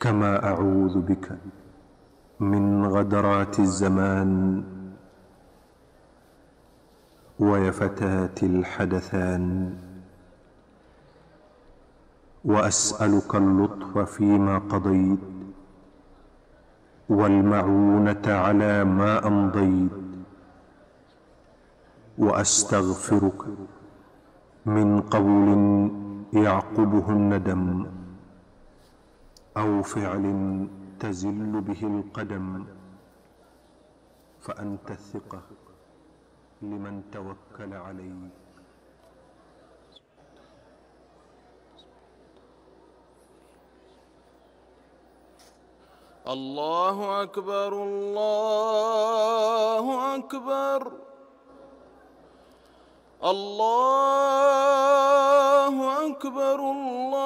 كما أعوذ بك من غدرات الزمان ويفتات الحدثان وأسألك اللطف فيما قضيت والمعونة على ما أمضيت وأستغفرك من قول يعقبه الندم. أو فعل تزل به القدم فأنت الثقة لمن توكل عليك. الله أكبر الله أكبر. الله أكبر الله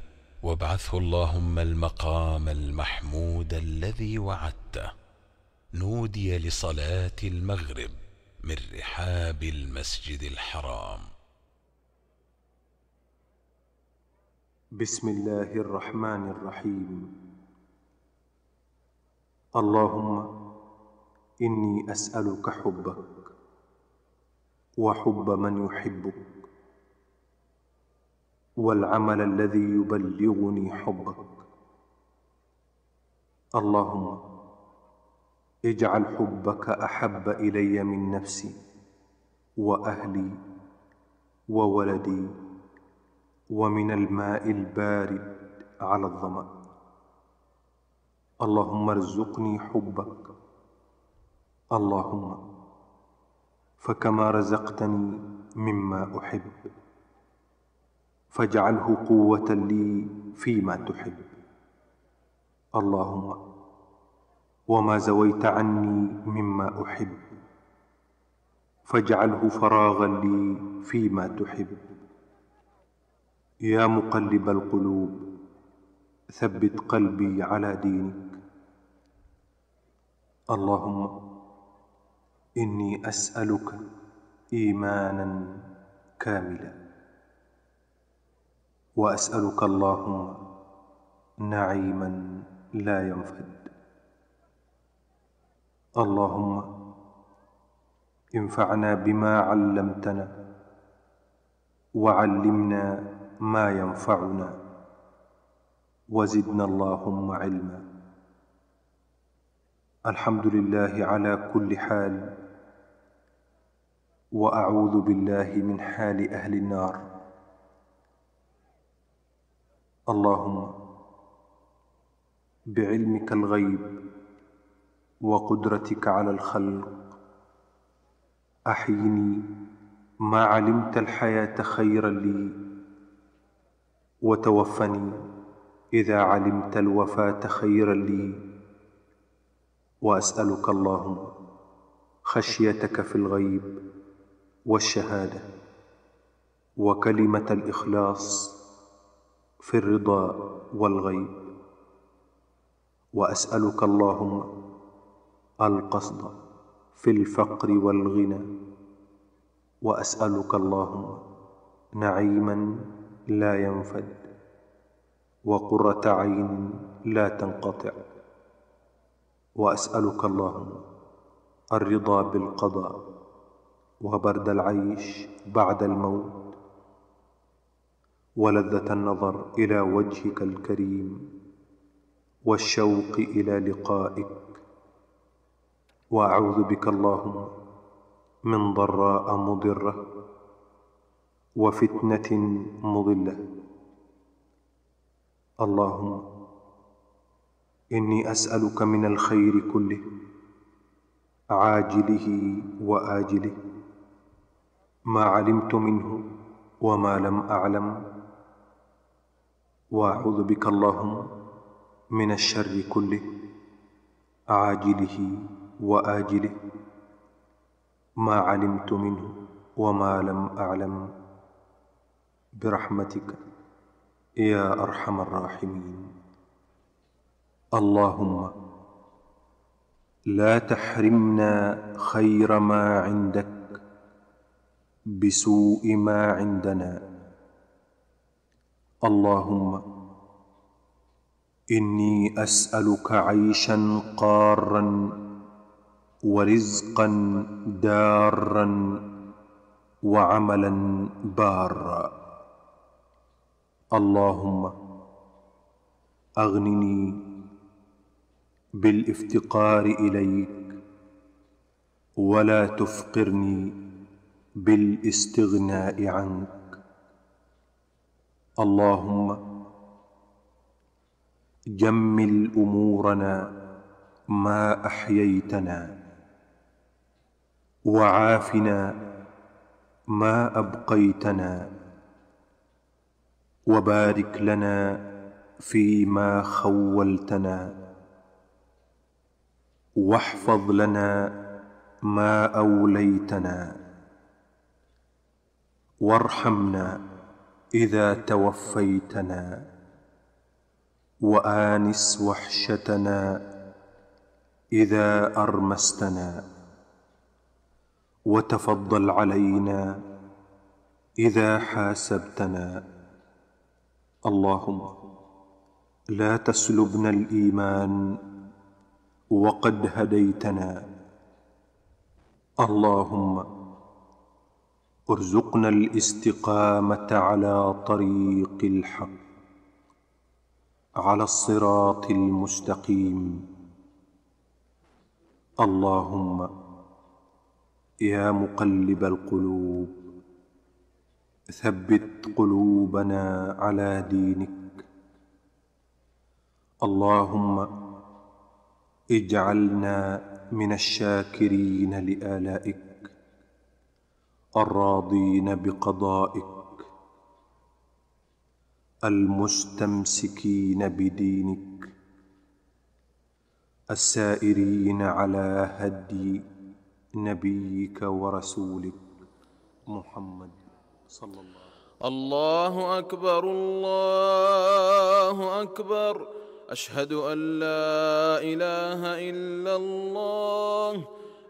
وابعثه اللهم المقام المحمود الذي وعدته. نودي لصلاة المغرب من رحاب المسجد الحرام. بسم الله الرحمن الرحيم. اللهم إني أسألك حبك وحب من يحبك. والعمل الذي يبلغني حبك. اللهم اجعل حبك أحب إلي من نفسي وأهلي وولدي ومن الماء البارد على الظمأ. اللهم ارزقني حبك. اللهم فكما رزقتني مما أحب. فاجعله قوة لي فيما تحب. اللهم وما زويت عني مما أحب. فاجعله فراغا لي فيما تحب. يا مقلب القلوب ثبت قلبي على دينك. اللهم إني أسألك إيمانا كاملا. وأسألك اللهم نعيما لا ينفد. اللهم انفعنا بما علمتنا وعلمنا ما ينفعنا وزدنا اللهم علما. الحمد لله على كل حال وأعوذ بالله من حال أهل النار. اللهم بعلمك الغيب وقدرتك على الخلق. أحيني ما علمت الحياة خيرا لي وتوفني إذا علمت الوفاة خيرا لي. وأسألك اللهم خشيتك في الغيب والشهادة وكلمة الإخلاص في الرضا والغيب وأسألك اللهم القصد في الفقر والغنى وأسألك اللهم نعيما لا ينفد وقرة عين لا تنقطع وأسألك اللهم الرضا بالقضاء وبرد العيش بعد الموت ولذة النظر إلى وجهك الكريم والشوق إلى لقائك. وأعوذ بك اللهم من ضراء مضرة وفتنة مضلة. اللهم إني أسألك من الخير كله عاجله وآجله ما علمت منه وما لم أعلم. وأعوذ بك اللهم من الشر كله عاجله وآجله ما علمت منه وما لم أعلم. برحمتك يا أرحم الراحمين. اللهم لا تحرمنا خير ما عندك بسوء ما عندنا. اللهم إني أسألك عيشا قارا ورزقا دارا وعملا بارا. اللهم أغنني بالإفتقار إليك ولا تفقرني بالإستغناء عنك. اللهم جمل أمورنا ما أحييتنا وعافنا ما أبقيتنا وبارك لنا فيما خولتنا واحفظ لنا ما أوليتنا وارحمنا إذا توفيتنا وآنس وحشتنا إذا أرمستنا وتفضل علينا إذا حاسبتنا. اللهم لا تسلبنا الإيمان وقد هديتنا. اللهم ارزقنا الاستقامة على طريق الحق على الصراط المستقيم. اللهم يا مقلب القلوب ثبت قلوبنا على دينك. اللهم اجعلنا من الشاكرين لآلائك. الراضين بقضائك المستمسكين بدينك السائرين على هدي نبيك ورسولك محمد صلى الله الله أكبر الله أكبر. أشهد أن لا إله إلا الله.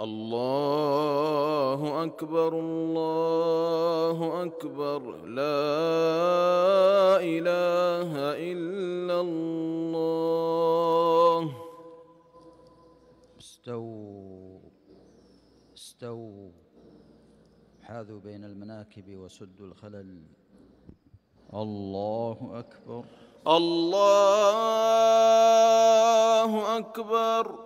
الله أكبر الله أكبر. لا إله إلا الله. استووا استووا. حاذوا بين المناكب وسدوا الخلل. الله أكبر. الله أكبر.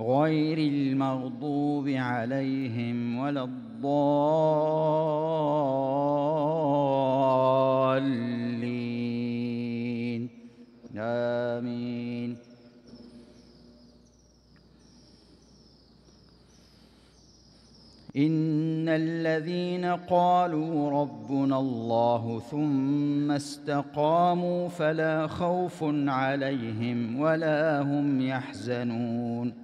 غير المغضوب عليهم ولا الضالين. آمين. إن الذين قالوا ربنا الله ثم استقاموا فلا خوف عليهم ولا هم يحزنون.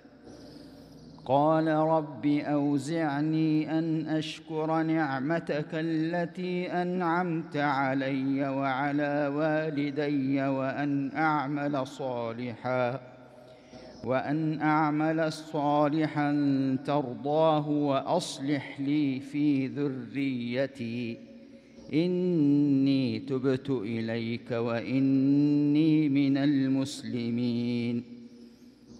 قال رب أوزعني أن أشكر نعمتك التي أنعمت علي وعلى والدي وأن أعمل صالحاً وأن أعمل صالحا ترضاه وأصلح لي في ذريتي. إني تبت إليك وإني من المسلمين.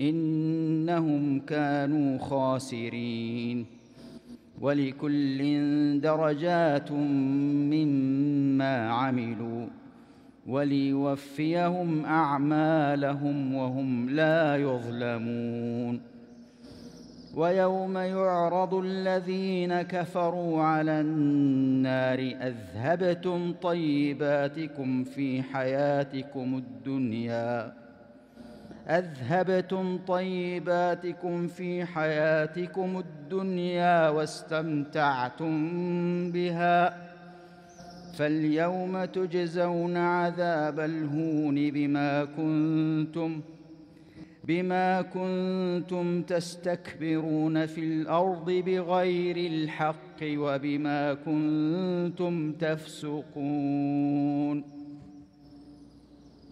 إنهم كانوا خاسرين. ولكل درجات مما عملوا. وليوفيهم أعمالهم وهم لا يظلمون. ويوم يعرض الذين كفروا على النار أذهبتم طيباتكم في حياتكم الدنيا. أذهبتم طيباتكم في حياتكم الدنيا واستمتعتم بها فاليوم تجزون عذاب الهون بما كنتم بما كنتم تستكبرون في الأرض بغير الحق وبما كنتم تفسقون.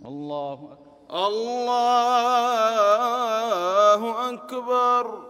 الله أكبر. الله أكبر.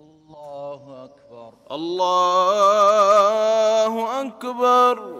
الله أكبر. الله أكبر.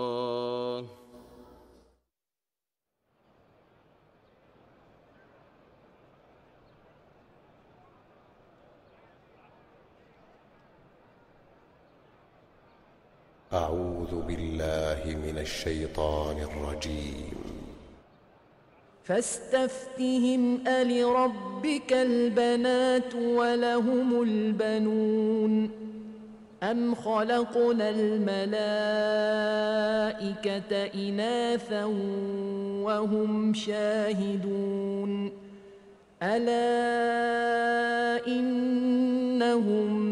أعوذ بالله من الشيطان الرجيم. فاستفتهم ألربك البنات ولهم البنون. أم خلقنا الملائكة إناثا وهم شاهدون. ألا إنهم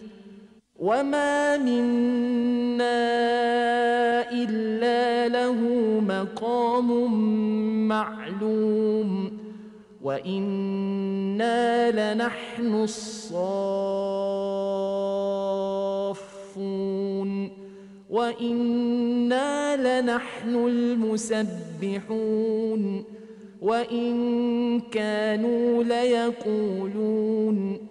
وما منا إلا له مقام معلوم وإنا لنحن الصافون وإنا لنحن المسبحون وإن كانوا ليقولون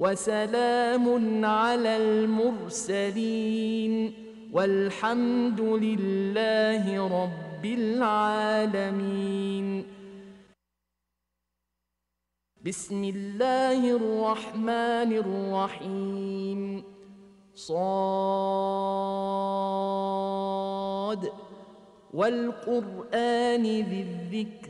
وسلام على المرسلين والحمد لله رب العالمين. بسم الله الرحمن الرحيم. صاد. والقرآن ذي الذكر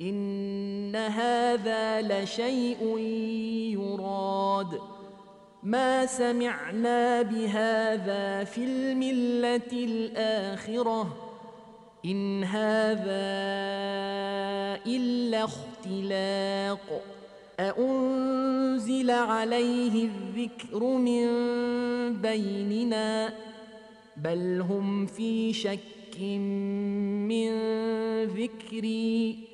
إن هذا لشيء يراد. ما سمعنا بهذا في الملة الآخرة. إن هذا إلا اختلاق. أأنزل عليه الذكر من بيننا؟ بل هم في شك من ذكري.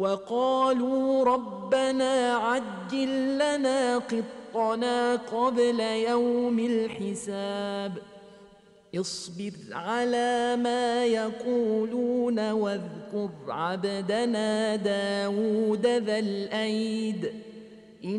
وقالوا ربنا عجل لنا قطنا قبل يوم الحساب. اصبر على ما يقولون واذكر عبدنا داود ذا الأيد. إن